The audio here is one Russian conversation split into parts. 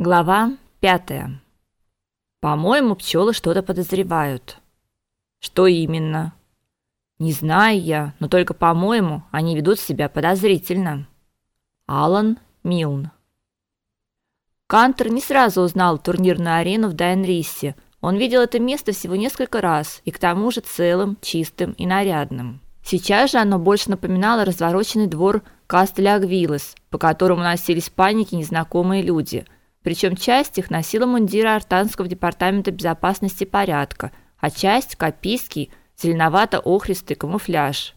Глава пятая. По-моему, пчелы что-то подозревают. Что именно? Не знаю я, но только, по-моему, они ведут себя подозрительно. Алан Милн. Кантер не сразу узнал турнирную арену в Дайнрисе. Он видел это место всего несколько раз, и к тому же целым, чистым и нарядным. Сейчас же оно больше напоминало развороченный двор Кастеля Агвилес, по которому носились паники незнакомые люди – причем часть их носила мундиры Артанского департамента безопасности и порядка, а часть копийский зеленовато-охристый камуфляж.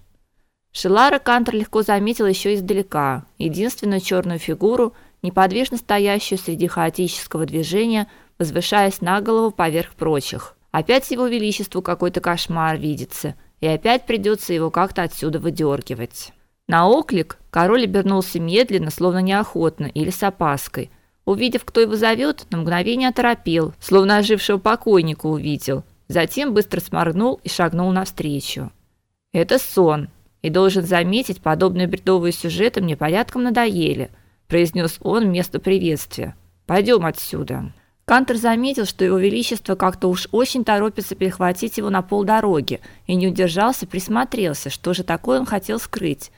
Шелара Кантер легко заметил еще издалека, единственную черную фигуру, неподвижно стоящую среди хаотического движения, возвышаясь на голову поверх прочих. Опять его величеству какой-то кошмар видится, и опять придется его как-то отсюда выдергивать. На оклик король обернулся медленно, словно неохотно или с опаской – Увидев, кто его зовет, на мгновение оторопел, словно ожившего покойника увидел. Затем быстро сморгнул и шагнул навстречу. Это сон, и должен заметить, подобные бредовые сюжеты мне порядком надоели, произнес он вместо приветствия. Пойдем отсюда. Кантер заметил, что его величество как-то уж очень торопится перехватить его на полдороги, и не удержался, присмотрелся, что же такое он хотел скрыть.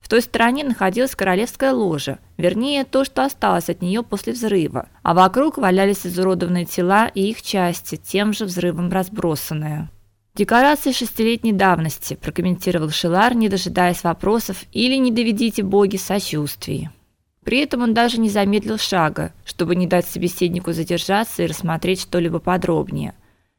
В той стороне находилась королевская ложа, вернее, то, что осталось от нее после взрыва, а вокруг валялись изуродованные тела и их части, тем же взрывом разбросанные. Декорации шестилетней давности, прокомментировал Шилар, не дожидаясь вопросов или не доведите боги сочувствий. При этом он даже не замедлил шага, чтобы не дать собеседнику задержаться и рассмотреть что-либо подробнее.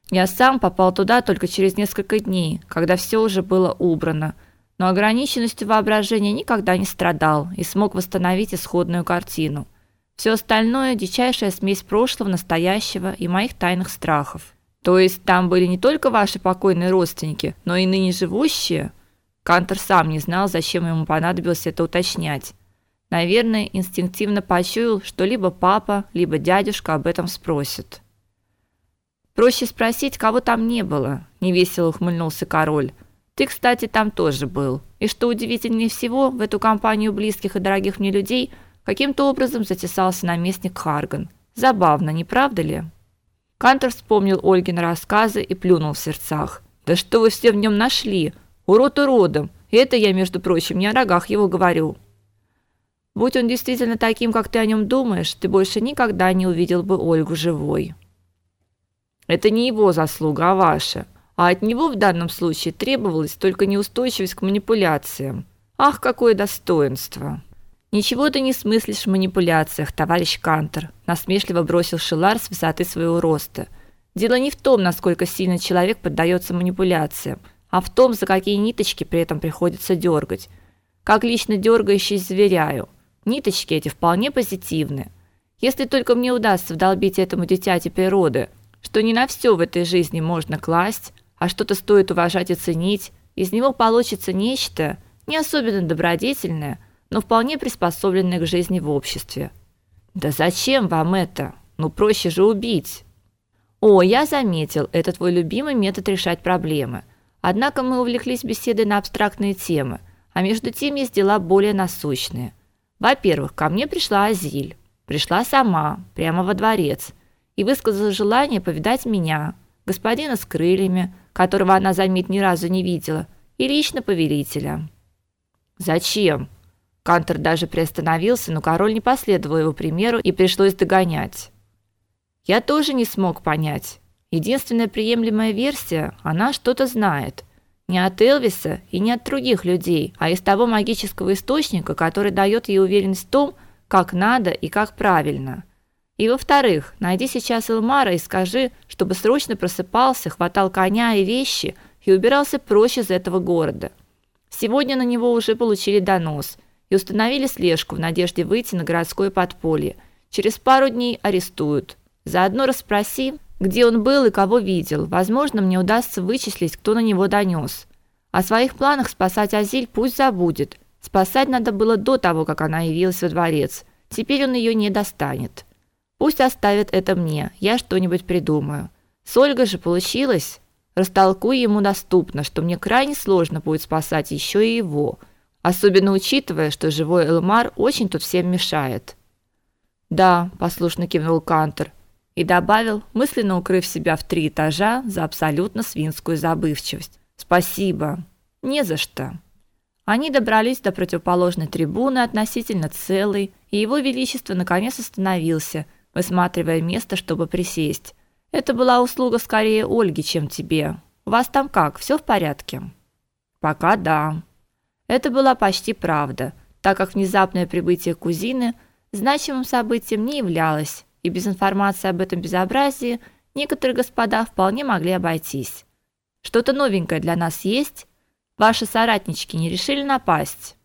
Я сам попал туда только через несколько дней, когда все уже было убрано – но ограниченностью воображения никогда не страдал и смог восстановить исходную картину. Все остальное дичайшая смесь прошлого, настоящего и моих тайных страхов. То есть там были не только ваши покойные родственники, но и ныне живущие. Кантер сам не знал, зачем ему понадобилось это уточнять. Наверное, инстинктивно почуял, что либо папа, либо дядюшка об этом спросят. Проще спросить, кого там не было, невесело ухмыльнулся король. Ты, кстати, там тоже был. И что удивительнее всего, в эту компанию близких и дорогих мне людей каким-то образом затесался наместник Харган. Забавно, не правда ли? Кантер вспомнил Ольгин рассказы и плюнул в сердцах. Да что вы все в нем нашли? Урод уродом. Это я, между прочим, не о рогах его говорю. Будь он действительно таким, как ты о нем думаешь, ты больше никогда не увидел бы Ольгу живой. Это не его заслуга, а ваша а от него в данном случае требовалась только неустойчивость к манипуляциям. Ах, какое достоинство! Ничего ты не смыслишь в манипуляциях, товарищ Кантер, насмешливо бросил Шилар с высоты своего роста. Дело не в том, насколько сильно человек поддается манипуляциям, а в том, за какие ниточки при этом приходится дергать. Как лично дергающийся зверяю. Ниточки эти вполне позитивны. Если только мне удастся вдолбить этому дитяти природы, что не на все в этой жизни можно класть, а что-то стоит уважать и ценить, из него получится нечто не особенно добродетельное, но вполне приспособленное к жизни в обществе. Да зачем вам это? Ну проще же убить. О, я заметил, это твой любимый метод решать проблемы. Однако мы увлеклись беседой на абстрактные темы, а между тем есть дела более насущные. Во-первых, ко мне пришла Азиль. Пришла сама, прямо во дворец, и высказала желание повидать меня, господина с крыльями, которого она, заметь, ни разу не видела, и лично повелителя. Зачем? Кантер даже приостановился, но король не последовал его примеру, и пришлось догонять. Я тоже не смог понять. Единственная приемлемая версия, она что-то знает. Не от Элвиса и не от других людей, а из того магического источника, который дает ей уверенность в том, как надо и как правильно. И во-вторых, найди сейчас Элмара и скажи, чтобы срочно просыпался, хватал коня и вещи и убирался прочь из этого города. Сегодня на него уже получили донос и установили слежку в надежде выйти на городское подполье. Через пару дней арестуют. Заодно расспроси, где он был и кого видел. Возможно, мне удастся вычислить, кто на него донес. О своих планах спасать Азиль пусть забудет. Спасать надо было до того, как она явилась во дворец. Теперь он ее не достанет. Пусть оставят это мне, я что-нибудь придумаю. С Ольгой же получилось. Растолкуй ему доступно, что мне крайне сложно будет спасать еще и его, особенно учитывая, что живой Элмар очень тут всем мешает. Да, послушно кивнул Кантер и добавил, мысленно укрыв себя в три этажа за абсолютно свинскую забывчивость. Спасибо. Не за что. Они добрались до противоположной трибуны относительно целой, и его величество наконец остановился, высматривая место, чтобы присесть. Это была услуга скорее Ольги, чем тебе. У вас там как? все в порядке? Пока да. Это была почти правда, так как внезапное прибытие кузины значимым событием не являлось, и без информации об этом безобразии некоторые господа вполне могли обойтись. Что-то новенькое для нас есть? Ваши соратнички не решили напасть?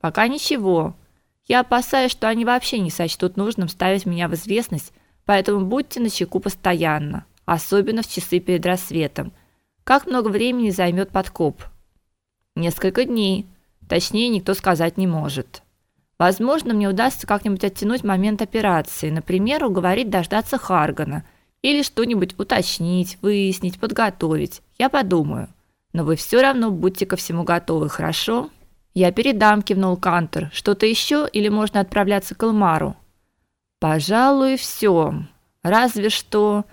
Пока ничего. Я опасаюсь, что они вообще не сочтут нужным ставить меня в известность, поэтому будьте начеку постоянно, особенно в часы перед рассветом. Как много времени займет подкоп? Несколько дней. Точнее, никто сказать не может. Возможно, мне удастся как-нибудь оттянуть момент операции, например, уговорить дождаться Харгана или что-нибудь уточнить, выяснить, подготовить. Я подумаю. Но вы все равно будьте ко всему готовы, хорошо? Я передам, кивнул Кантер. Что-то еще или можно отправляться к Элмару? Пожалуй, все. Разве что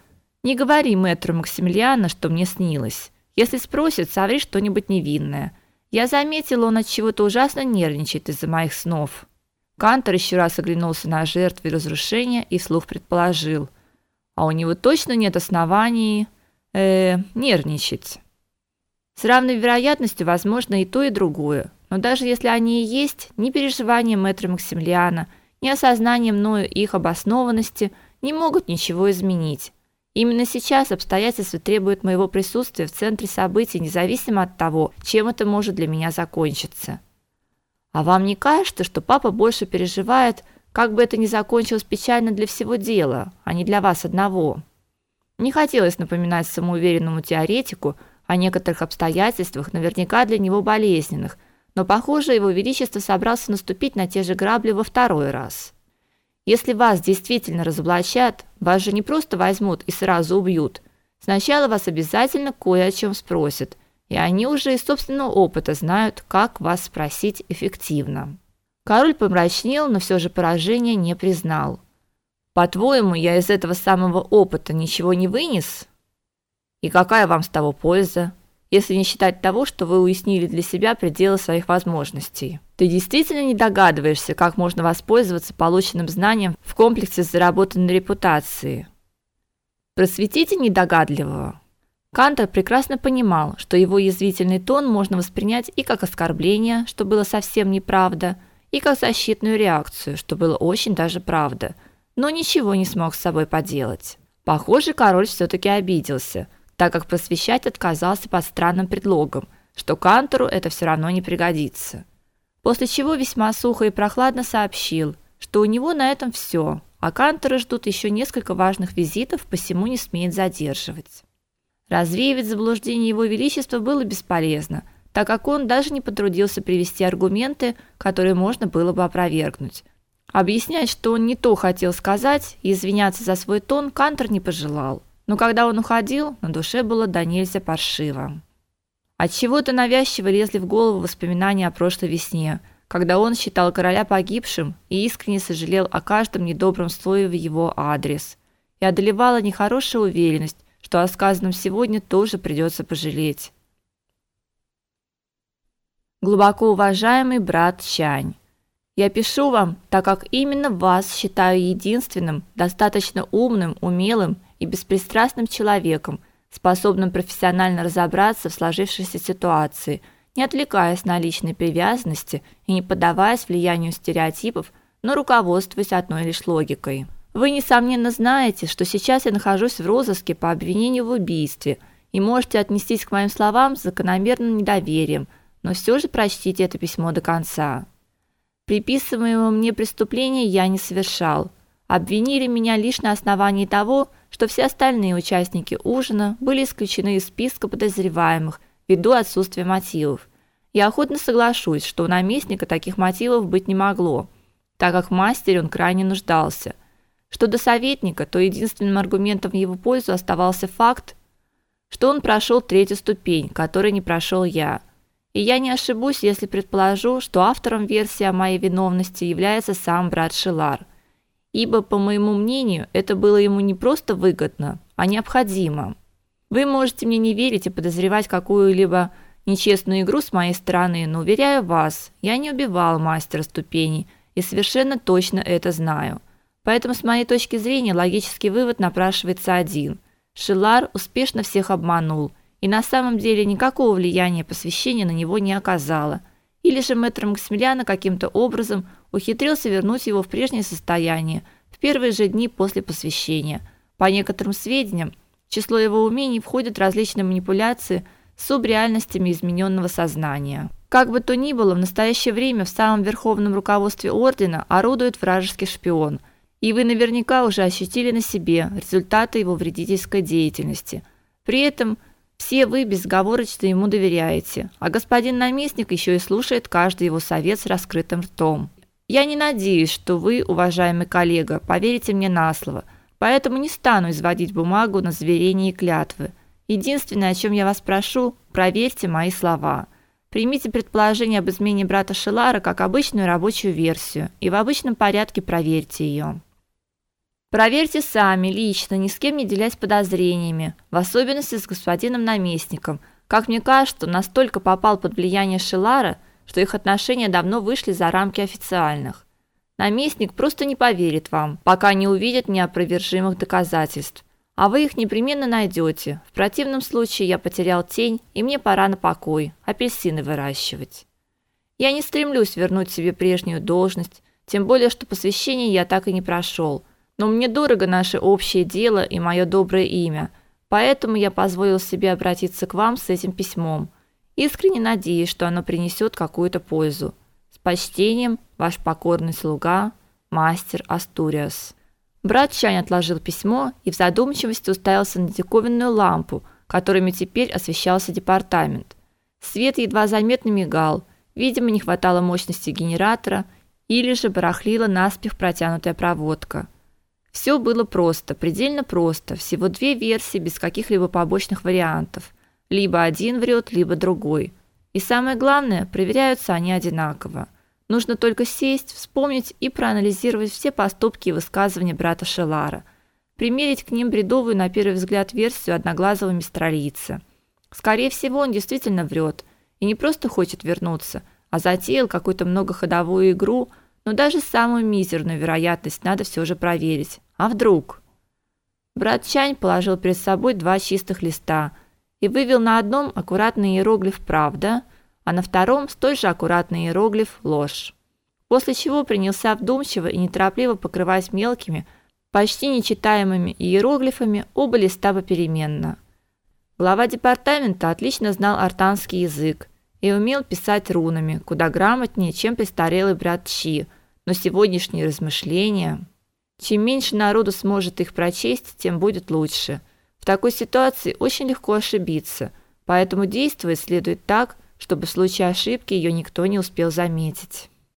не говори мэтру Максимилиана, что мне снилось. Если спросит, соври что-нибудь невинное. Я заметила, он от чего-то ужасно нервничает из-за моих снов. Кантер еще раз оглянулся на жертвы разрушения и вслух предположил: "А у него точно нет оснований э нервничать". С равной вероятностью возможно и то, и другое. Но даже если они и есть, ни переживания мэтра Максимилиана, ни осознание мною их обоснованности не могут ничего изменить. Именно сейчас обстоятельства требуют моего присутствия в центре событий, независимо от того, чем это может для меня закончиться. А вам не кажется, что папа больше переживает, как бы это ни закончилось печально для всего дела, а не для вас одного? Не хотелось напоминать самоуверенному теоретику о некоторых обстоятельствах, наверняка для него болезненных, но, похоже, его величество собрался наступить на те же грабли во второй раз. Если вас действительно разоблачат, вас же не просто возьмут и сразу убьют. Сначала вас обязательно кое о чем спросят, и они уже из собственного опыта знают, как вас спросить эффективно. Король помрачнел, но все же поражение не признал. По-твоему, я из этого самого опыта ничего не вынес? И какая вам с того польза? если не считать того, что вы уяснили для себя пределы своих возможностей. Ты действительно не догадываешься, как можно воспользоваться полученным знанием в комплексе с заработанной репутацией. Просветите недогадливого. Кантер прекрасно понимал, что его язвительный тон можно воспринять и как оскорбление, что было совсем неправда, и как защитную реакцию, что было очень даже правда, но ничего не смог с собой поделать. Похоже, король все таки обиделся – так как просвещать отказался под странным предлогом, что Кантору это все равно не пригодится. После чего весьма сухо и прохладно сообщил, что у него на этом все, а Кантора ждут еще несколько важных визитов, посему не смеет задерживать. Развеивать заблуждение его величества было бесполезно, так как он даже не потрудился привести аргументы, которые можно было бы опровергнуть. Объяснять, что он не то хотел сказать, и извиняться за свой тон Кантор не пожелал. Но когда он уходил, на душе было до нельзя паршиво. От чего-то навязчиво лезли в голову воспоминания о прошлой весне, когда он считал короля погибшим и искренне сожалел о каждом недобром слове в его адрес. И одолевала нехорошая уверенность, что о сказанном сегодня тоже придется пожалеть. Глубоко уважаемый брат Чань, я пишу вам, так как именно вас считаю единственным, достаточно умным, умелым и беспристрастным человеком, способным профессионально разобраться в сложившейся ситуации, не отвлекаясь на личные привязанности и не поддаваясь влиянию стереотипов, но руководствуясь одной лишь логикой. Вы несомненно знаете, что сейчас я нахожусь в розыске по обвинению в убийстве и можете отнестись к моим словам с закономерным недоверием, но все же прочтите это письмо до конца. Приписываемого мне преступления я не совершал. Обвинили меня лишь на основании того, что все остальные участники ужина были исключены из списка подозреваемых ввиду отсутствия мотивов. Я охотно соглашусь, что у наместника таких мотивов быть не могло, так как в мастере он крайне нуждался. Что до советника, то единственным аргументом в его пользу оставался факт, что он прошел третью ступень, которой не прошел я. И я не ошибусь, если предположу, что автором версии о моей виновности является сам брат Шилар – ибо, по моему мнению, это было ему не просто выгодно, а необходимо. Вы можете мне не верить и подозревать какую-либо нечестную игру с моей стороны, но уверяю вас, я не убивал мастера ступеней и совершенно точно это знаю. Поэтому с моей точки зрения логический вывод напрашивается один. Шилар успешно всех обманул, и на самом деле никакого влияния посвящение на него не оказало. Или же мэтр Максимилиана каким-то образом ухитрился вернуть его в прежнее состояние в первые же дни после посвящения. По некоторым сведениям, в число его умений входят различные манипуляции с субреальностями измененного сознания. Как бы то ни было, в настоящее время в самом верховном руководстве ордена орудует вражеский шпион, и вы наверняка уже ощутили на себе результаты его вредительской деятельности. При этом все вы безоговорочно ему доверяете, а господин наместник еще и слушает каждый его совет с раскрытым ртом. Я не надеюсь, что вы, уважаемый коллега, поверите мне на слово – Поэтому не стану изводить бумагу на заверение и клятвы. Единственное, о чем я вас прошу, проверьте мои слова. Примите предположение об измене брата Шелара как обычную рабочую версию и в обычном порядке проверьте ее. Проверьте сами, лично, ни с кем не делясь подозрениями, в особенности с господином наместником. Как мне кажется, настолько попал под влияние Шелара, что их отношения давно вышли за рамки официальных. Наместник просто не поверит вам, пока не увидит неопровержимых доказательств. А вы их непременно найдете. В противном случае я потерял тень, и мне пора на покой, апельсины выращивать. Я не стремлюсь вернуть себе прежнюю должность, тем более что посвящение я так и не прошел. Но мне дорого наше общее дело и мое доброе имя, поэтому я позволил себе обратиться к вам с этим письмом. Искренне надеюсь, что оно принесет какую-то пользу. С почтением, ваш покорный слуга, мастер Астуриас. Брат Чань отложил письмо и в задумчивости уставился на диковинную лампу, которыми теперь освещался департамент. Свет едва заметно мигал, видимо, не хватало мощности генератора или же барахлила наспех протянутая проводка. Все было просто, предельно просто, всего две версии без каких-либо побочных вариантов. Либо один врет, либо другой. И самое главное, проверяются они одинаково. Нужно только сесть, вспомнить и проанализировать все поступки и высказывания брата Шелара, примерить к ним бредовую на первый взгляд версию одноглазого мистралийца. Скорее всего, он действительно врет и не просто хочет вернуться, а затеял какую-то многоходовую игру, но даже самую мизерную вероятность надо все же проверить. А вдруг? Брат Чань положил перед собой два чистых листа и вывел на одном аккуратный иероглиф «Правда», а на втором столь же аккуратный иероглиф ложь. После чего принялся вдумчиво и неторопливо покрывать мелкими, почти нечитаемыми иероглифами оба листа попеременно. Глава департамента отлично знал артанский язык и умел писать рунами, куда грамотнее, чем престарелый брат Чи, но сегодняшние размышления... Чем меньше народу сможет их прочесть, тем будет лучше. В такой ситуации очень легко ошибиться, поэтому действовать следует так, чтобы в случае ошибки ее никто не успел заметить.